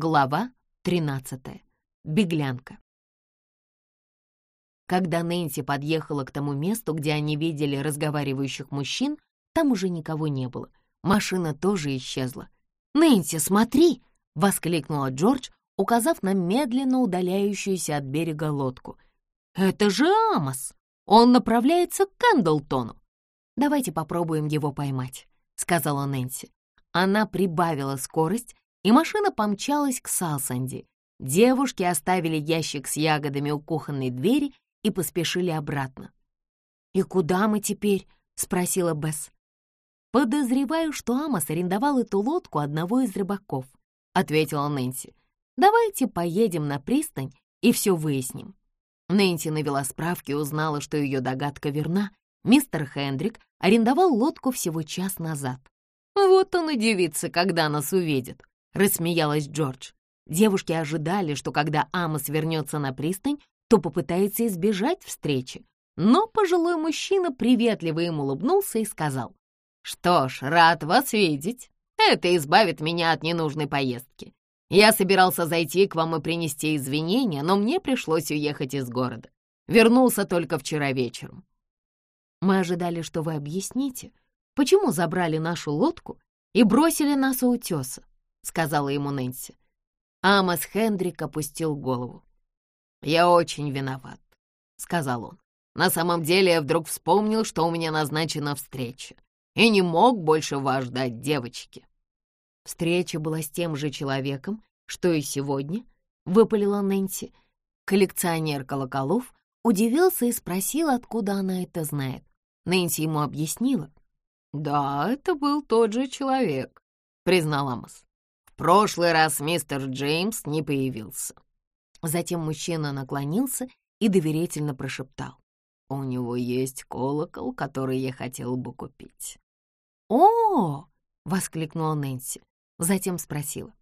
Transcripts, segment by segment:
Глава 13. Беглянка. Когда Нэнси подъехала к тому месту, где они видели разговаривающих мужчин, там уже никого не было. Машина тоже исчезла. «Нэнси, смотри!» — воскликнула Джордж, указав на медленно удаляющуюся от берега лодку. «Это же Амос! Он направляется к Кэндлтону!» «Давайте попробуем его поймать», — сказала Нэнси. Она прибавила скорость, и машина помчалась к Салсанди. Девушки оставили ящик с ягодами у кухонной двери и поспешили обратно. «И куда мы теперь?» — спросила Бесс. «Подозреваю, что Амос арендовал эту лодку одного из рыбаков», — ответила Нэнси. «Давайте поедем на пристань и все выясним». Нэнси навела справки и узнала, что ее догадка верна. Мистер Хендрик арендовал лодку всего час назад. «Вот он удивится, когда нас увидит», — рассмеялась Джордж. Девушки ожидали, что когда Амос вернется на пристань, то попытается избежать встречи. Но пожилой мужчина приветливо им улыбнулся и сказал, «Что ж, рад вас видеть. Это избавит меня от ненужной поездки. Я собирался зайти к вам и принести извинения, но мне пришлось уехать из города. Вернулся только вчера вечером». «Мы ожидали, что вы объясните, почему забрали нашу лодку и бросили нас у утеса», — сказала ему Нэнси. Амос Хендрик опустил голову. «Я очень виноват», — сказал он. «На самом деле я вдруг вспомнил, что у меня назначена встреча, и не мог больше вас ждать, девочки». Встреча была с тем же человеком, что и сегодня, — выпалила Нэнси. Коллекционер колоколов удивился и спросил, откуда она это знает. Нэнси ему объяснила. «Да, это был тот же человек», — признал Амос. «В прошлый раз мистер Джеймс не появился». Затем мужчина наклонился и доверительно прошептал. «У него есть колокол, который я хотел бы купить». «О!» — воскликнула Нэнси. Затем спросила.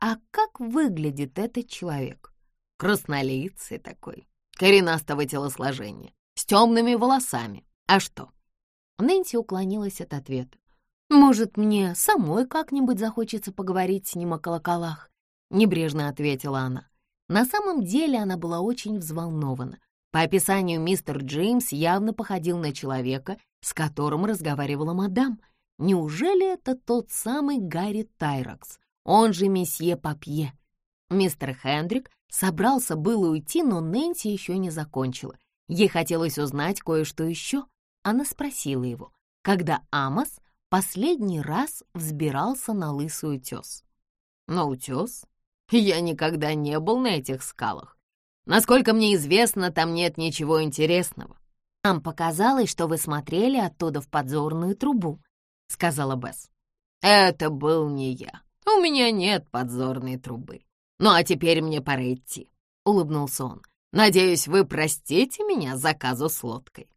«А как выглядит этот человек?» «Краснолицый такой, коренастого телосложения, с темными волосами. А что?» Нэнси уклонилась от ответа. «Может, мне самой как-нибудь захочется поговорить с ним о колоколах?» — небрежно ответила она. На самом деле она была очень взволнована. По описанию мистер Джеймс явно походил на человека, с которым разговаривала мадам. Неужели это тот самый Гарри Тайракс, он же месье Папье? Мистер Хендрик собрался было уйти, но Нэнси еще не закончила. Ей хотелось узнать кое-что еще. Она спросила его, когда Амос последний раз взбирался на лысый утес. «На утес? Я никогда не был на этих скалах. Насколько мне известно, там нет ничего интересного. Нам показалось, что вы смотрели оттуда в подзорную трубу», — сказала Бесс. «Это был не я. У меня нет подзорной трубы. Ну а теперь мне пора идти», — улыбнулся он. «Надеюсь, вы простите меня за заказу с лодкой».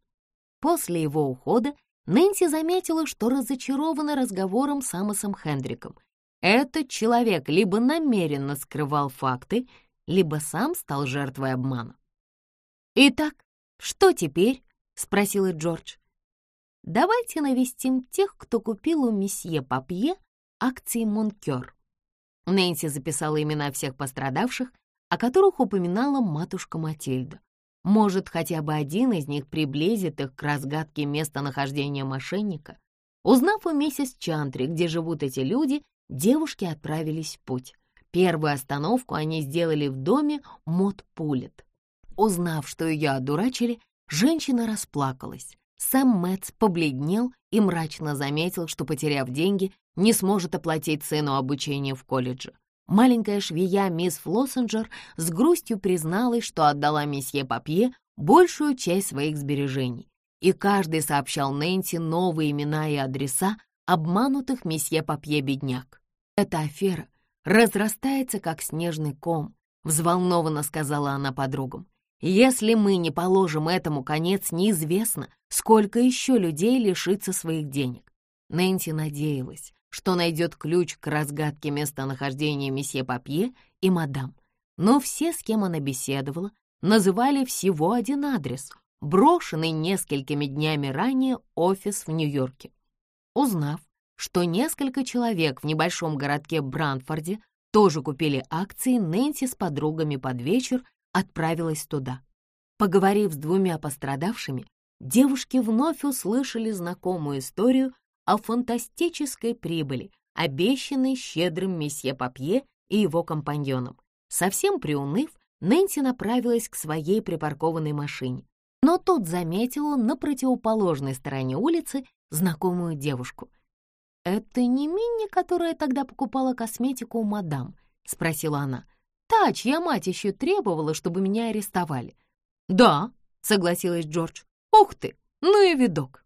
После его ухода Нэнси заметила, что разочарована разговором с Амосом Хендриком. Этот человек либо намеренно скрывал факты, либо сам стал жертвой обмана. «Итак, что теперь?» — спросила Джордж. «Давайте навестим тех, кто купил у месье Папье акции Монкер». Нэнси записала имена всех пострадавших, о которых упоминала матушка Матильда. Может, хотя бы один из них приблизит их к разгадке местонахождения мошенника. Узнав у миссис Чантри, где живут эти люди, девушки отправились в путь. Первую остановку они сделали в доме Мот Пулет. Узнав, что ее одурачили, женщина расплакалась. Сэм Мэтц побледнел и мрачно заметил, что, потеряв деньги, не сможет оплатить цену обучения в колледже. Маленькая швея мисс Флоссенджер с грустью призналась, что отдала месье Папье большую часть своих сбережений, и каждый сообщал Нэнси новые имена и адреса обманутых месье Папье бедняк. Эта афера разрастается, как снежный ком, взволнованно сказала она подругам. Если мы не положим этому конец, неизвестно, сколько еще людей лишится своих денег. Нэнси надеялась, что найдет ключ к разгадке местонахождения месье Папье и мадам. Но все, с кем она беседовала, называли всего один адрес, брошенный несколькими днями ранее офис в Нью-Йорке. Узнав, что несколько человек в небольшом городке Брантфорде тоже купили акции, Нэнси с подругами под вечер отправилась туда. Поговорив с двумя пострадавшими, девушки вновь услышали знакомую историю о фантастической прибыли, обещанной щедрым месье Папье и его компаньоном. Совсем приуныв, Нэнси направилась к своей припаркованной машине, но тут заметила на противоположной стороне улицы знакомую девушку. «Это не Минни, которая тогда покупала косметику у мадам?» — спросила она. «Та, чья мать еще требовала, чтобы меня арестовали». «Да», — согласилась Джордж. «Ух ты, ну и видок».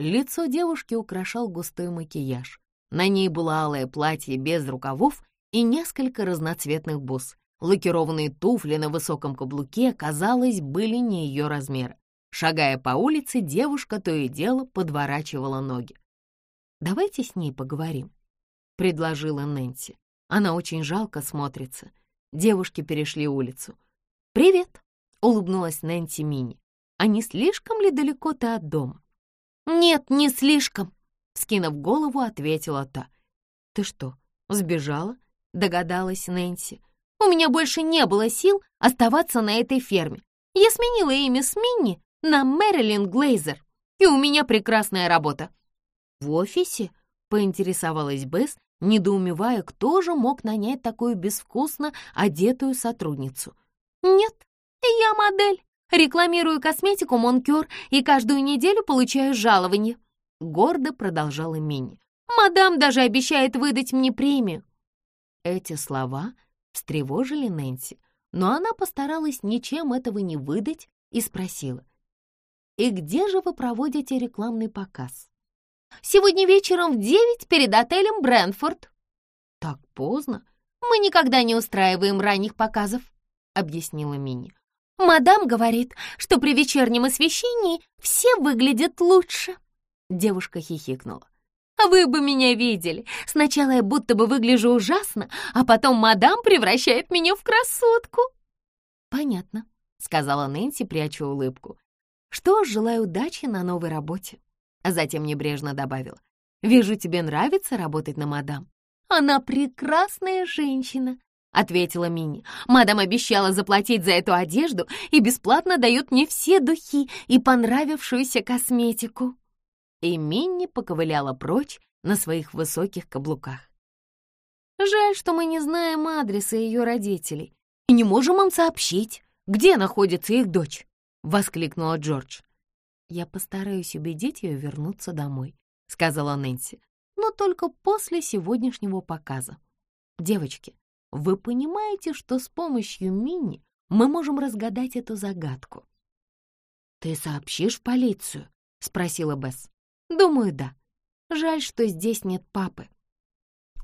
Лицо девушки украшал густой макияж. На ней было алое платье без рукавов и несколько разноцветных бус. Лакированные туфли на высоком каблуке, казалось, были не ее размера. Шагая по улице, девушка то и дело подворачивала ноги. «Давайте с ней поговорим», — предложила Нэнси. Она очень жалко смотрится. Девушки перешли улицу. «Привет», — улыбнулась Нэнси Мини. «А не слишком ли далеко ты от дома?» «Нет, не слишком», — скинув голову, ответила та. «Ты что, сбежала?» — догадалась Нэнси. «У меня больше не было сил оставаться на этой ферме. Я сменила имя с Минни на Мэрилин Глейзер, и у меня прекрасная работа». «В офисе?» — поинтересовалась Бесс, недоумевая, кто же мог нанять такую безвкусно одетую сотрудницу. «Нет, я модель. Рекламирую косметику Монкёр и каждую неделю получаю жалование», — гордо продолжала Минни. «Мадам даже обещает выдать мне премию». Эти слова встревожили Нэнси, но она постаралась ничем этого не выдать и спросила. «И где же вы проводите рекламный показ?» «Сегодня вечером в девять перед отелем Брэнфорд». «Так поздно?» «Мы никогда не устраиваем ранних показов», — объяснила Минни. «Мадам говорит, что при вечернем освещении все выглядят лучше». Девушка хихикнула. «Вы бы меня видели. Сначала я будто бы выгляжу ужасно, а потом мадам превращает меня в красотку». «Понятно», — сказала Нэнси, пряча улыбку. «Что ж, желаю удачи на новой работе». А затем небрежно добавила. «Вижу, тебе нравится работать на мадам». «Она прекрасная женщина», — ответила Мини. «Мадам обещала заплатить за эту одежду и бесплатно дает мне все духи и понравившуюся косметику». И Минни поковыляла прочь на своих высоких каблуках. «Жаль, что мы не знаем адреса ее родителей и не можем им сообщить, где находится их дочь», — воскликнула Джордж. «Я постараюсь убедить ее вернуться домой», — сказала Нэнси, «но только после сегодняшнего показа. Девочки, вы понимаете, что с помощью Мини мы можем разгадать эту загадку?» «Ты сообщишь полицию?» — спросила Бесс. «Думаю, да. Жаль, что здесь нет папы».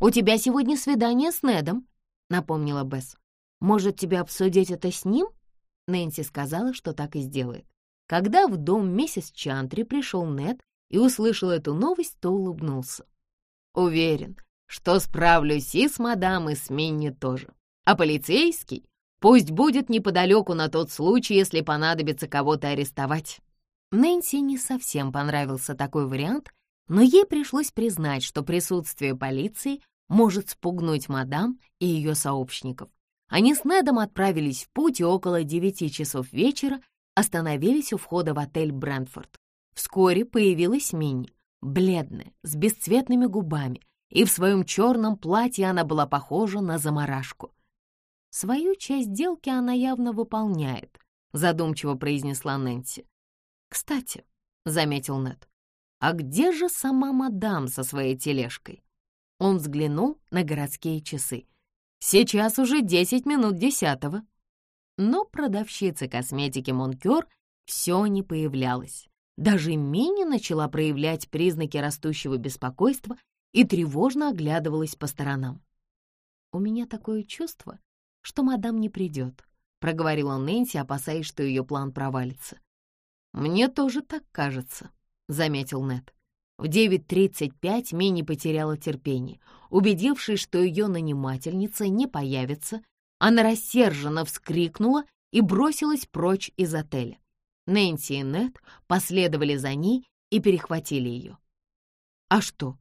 «У тебя сегодня свидание с Недом», — напомнила Бесс. «Может, тебе обсудить это с ним?» Нэнси сказала, что так и сделает. Когда в дом миссис Чантри пришел Нед и услышал эту новость, то улыбнулся. «Уверен, что справлюсь и с мадам, и с Минни тоже. А полицейский пусть будет неподалеку на тот случай, если понадобится кого-то арестовать». Нэнси не совсем понравился такой вариант, но ей пришлось признать, что присутствие полиции может спугнуть мадам и ее сообщников. Они с Недом отправились в путь и около девяти часов вечера остановились у входа в отель «Брентфорд». Вскоре появилась Минни, бледная, с бесцветными губами, и в своем черном платье она была похожа на заморашку. «Свою часть сделки она явно выполняет», — задумчиво произнесла Нэнси. «Кстати», — заметил Нед, — «а где же сама мадам со своей тележкой?» Он взглянул на городские часы. «Сейчас уже десять минут десятого». Но продавщица косметики Монкёр все не появлялась. Даже Мини начала проявлять признаки растущего беспокойства и тревожно оглядывалась по сторонам. «У меня такое чувство, что мадам не придет», — проговорила Нэнси, опасаясь, что ее план провалится. «Мне тоже так кажется», — заметил Нед. В 9.35 Мини потеряла терпение. Убедившись, что ее нанимательница не появится, она рассерженно вскрикнула и бросилась прочь из отеля. Нэнси и Нед последовали за ней и перехватили ее. «А что,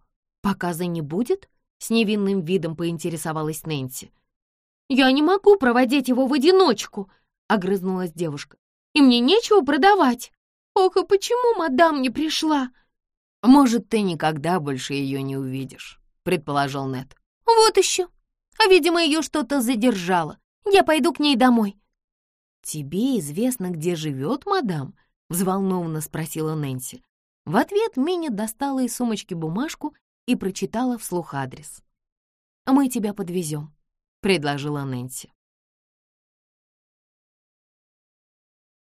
показа не будет?» С невинным видом поинтересовалась Нэнси. «Я не могу проводить его в одиночку», — огрызнулась девушка. «И мне нечего продавать. Ох, и почему мадам не пришла?» «Может, ты никогда больше ее не увидишь», — предположил Нед. «Вот еще. А, видимо, ее что-то задержало. Я пойду к ней домой». «Тебе известно, где живет мадам?» — взволнованно спросила Нэнси. В ответ Минни достала из сумочки бумажку и прочитала вслух адрес. «Мы тебя подвезем», — предложила Нэнси.